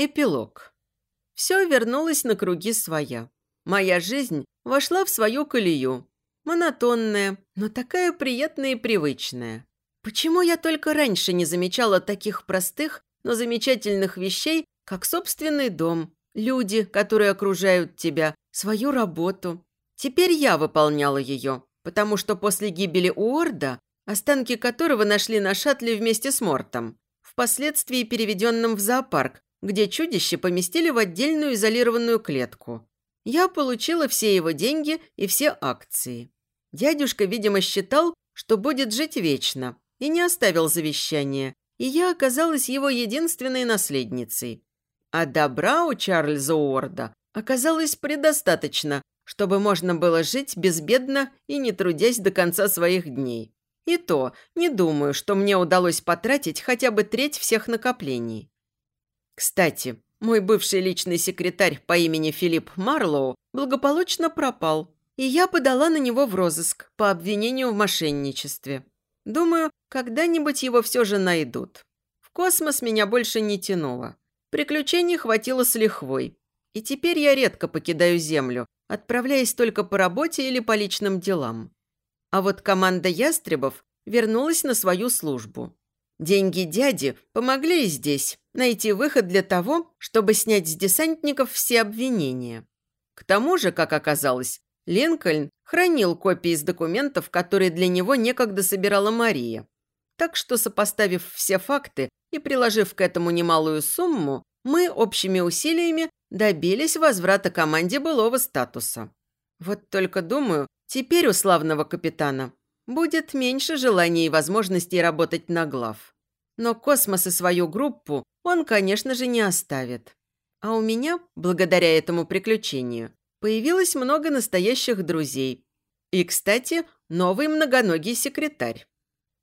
Эпилог. Все вернулось на круги своя. Моя жизнь вошла в свою колею. Монотонная, но такая приятная и привычная. Почему я только раньше не замечала таких простых, но замечательных вещей, как собственный дом, люди, которые окружают тебя, свою работу? Теперь я выполняла ее, потому что после гибели Уорда, останки которого нашли на шаттле вместе с Мортом, впоследствии переведенным в зоопарк, где чудище поместили в отдельную изолированную клетку. Я получила все его деньги и все акции. Дядюшка, видимо, считал, что будет жить вечно, и не оставил завещания, и я оказалась его единственной наследницей. А добра у Чарльза Уорда оказалось предостаточно, чтобы можно было жить безбедно и не трудясь до конца своих дней. И то, не думаю, что мне удалось потратить хотя бы треть всех накоплений. Кстати, мой бывший личный секретарь по имени Филипп Марлоу благополучно пропал, и я подала на него в розыск по обвинению в мошенничестве. Думаю, когда-нибудь его все же найдут. В космос меня больше не тянуло. Приключений хватило с лихвой. И теперь я редко покидаю Землю, отправляясь только по работе или по личным делам. А вот команда ястребов вернулась на свою службу. Деньги дяди помогли и здесь найти выход для того, чтобы снять с десантников все обвинения. К тому же, как оказалось, Линкольн хранил копии из документов, которые для него некогда собирала Мария. Так что, сопоставив все факты и приложив к этому немалую сумму, мы общими усилиями добились возврата команде былого статуса. Вот только думаю, теперь у славного капитана будет меньше желания и возможностей работать на глав. Но космос и свою группу он, конечно же, не оставит. А у меня, благодаря этому приключению, появилось много настоящих друзей. И, кстати, новый многоногий секретарь.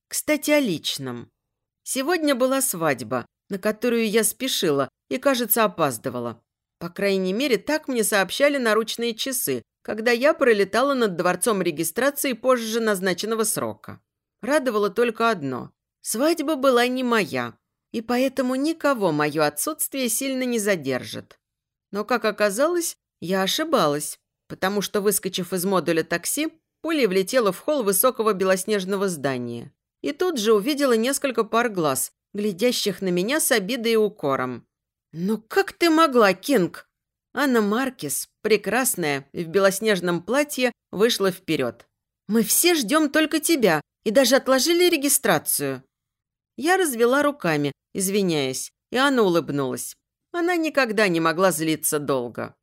Кстати, о личном. Сегодня была свадьба, на которую я спешила и, кажется, опаздывала. По крайней мере, так мне сообщали наручные часы, когда я пролетала над дворцом регистрации позже назначенного срока. Радовало только одно. Свадьба была не моя, и поэтому никого мое отсутствие сильно не задержит. Но, как оказалось, я ошибалась, потому что, выскочив из модуля такси, пулей влетела в холл высокого белоснежного здания. И тут же увидела несколько пар глаз, глядящих на меня с обидой и укором. «Ну как ты могла, Кинг?» Анна Маркес, прекрасная, в белоснежном платье, вышла вперед. «Мы все ждем только тебя и даже отложили регистрацию». Я развела руками, извиняясь, и Анна улыбнулась. Она никогда не могла злиться долго.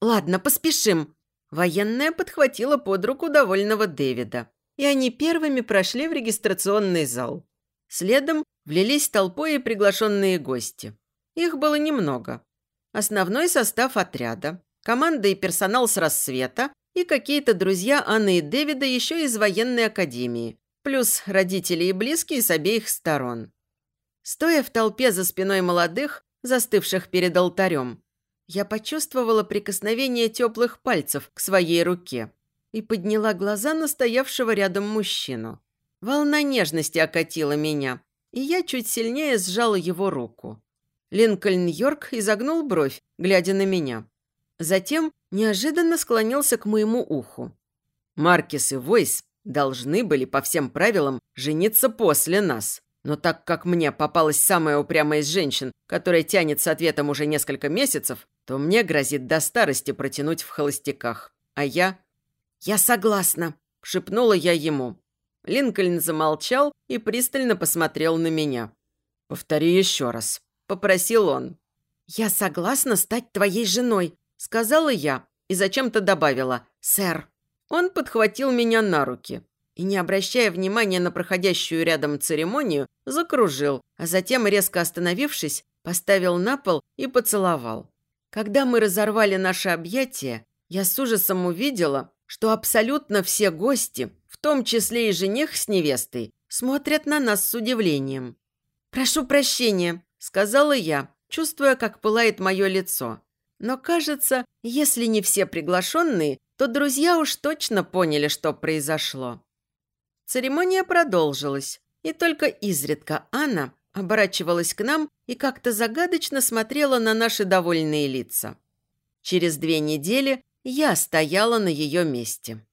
«Ладно, поспешим». Военная подхватила под руку довольного Дэвида, и они первыми прошли в регистрационный зал. Следом влились толпой и приглашенные гости. Их было немного. Основной состав отряда, команда и персонал с рассвета и какие-то друзья Анны и Дэвида еще из военной академии, плюс родители и близкие с обеих сторон. Стоя в толпе за спиной молодых, застывших перед алтарем, я почувствовала прикосновение теплых пальцев к своей руке и подняла глаза на стоявшего рядом мужчину. Волна нежности окатила меня, и я чуть сильнее сжала его руку. Линкольн Йорк изогнул бровь, глядя на меня. Затем неожиданно склонился к моему уху. Маркис и Войс должны были по всем правилам жениться после нас. Но так как мне попалась самая упрямая из женщин, которая тянет с ответом уже несколько месяцев, то мне грозит до старости протянуть в холостяках. А я... «Я согласна», – шепнула я ему. Линкольн замолчал и пристально посмотрел на меня. «Повтори еще раз», – попросил он. «Я согласна стать твоей женой», – сказала я и зачем-то добавила «сэр». Он подхватил меня на руки и, не обращая внимания на проходящую рядом церемонию, закружил, а затем, резко остановившись, поставил на пол и поцеловал. Когда мы разорвали наши объятия, я с ужасом увидела, что абсолютно все гости, в том числе и жених с невестой, смотрят на нас с удивлением. «Прошу прощения», – сказала я, чувствуя, как пылает мое лицо. Но, кажется, если не все приглашенные, то друзья уж точно поняли, что произошло. Церемония продолжилась, и только изредка Анна оборачивалась к нам и как-то загадочно смотрела на наши довольные лица. Через две недели я стояла на ее месте.